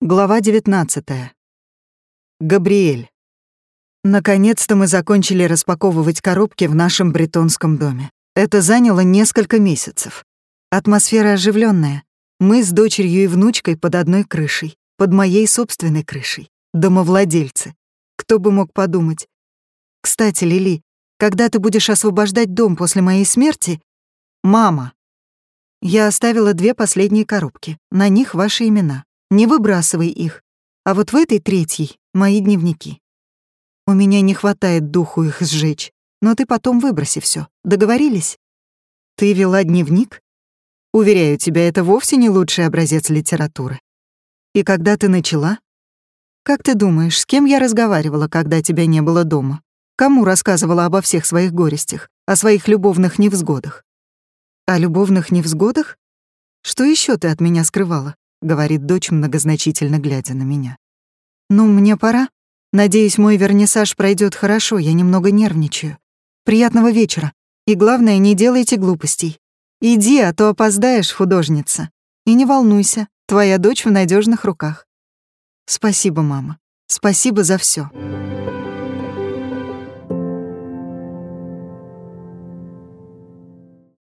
Глава 19. Габриэль. Наконец-то мы закончили распаковывать коробки в нашем бретонском доме. Это заняло несколько месяцев. Атмосфера оживленная. Мы с дочерью и внучкой под одной крышей, под моей собственной крышей. Домовладельцы. Кто бы мог подумать. Кстати, Лили, когда ты будешь освобождать дом после моей смерти? Мама. Я оставила две последние коробки. На них ваши имена. Не выбрасывай их. А вот в этой третьей — мои дневники. У меня не хватает духу их сжечь, но ты потом выброси все. Договорились? Ты вела дневник? Уверяю тебя, это вовсе не лучший образец литературы. И когда ты начала? Как ты думаешь, с кем я разговаривала, когда тебя не было дома? Кому рассказывала обо всех своих горестях, о своих любовных невзгодах? О любовных невзгодах? Что еще ты от меня скрывала? — говорит дочь, многозначительно глядя на меня. «Ну, мне пора. Надеюсь, мой вернисаж пройдет хорошо, я немного нервничаю. Приятного вечера. И главное, не делайте глупостей. Иди, а то опоздаешь, художница. И не волнуйся, твоя дочь в надежных руках. Спасибо, мама. Спасибо за все.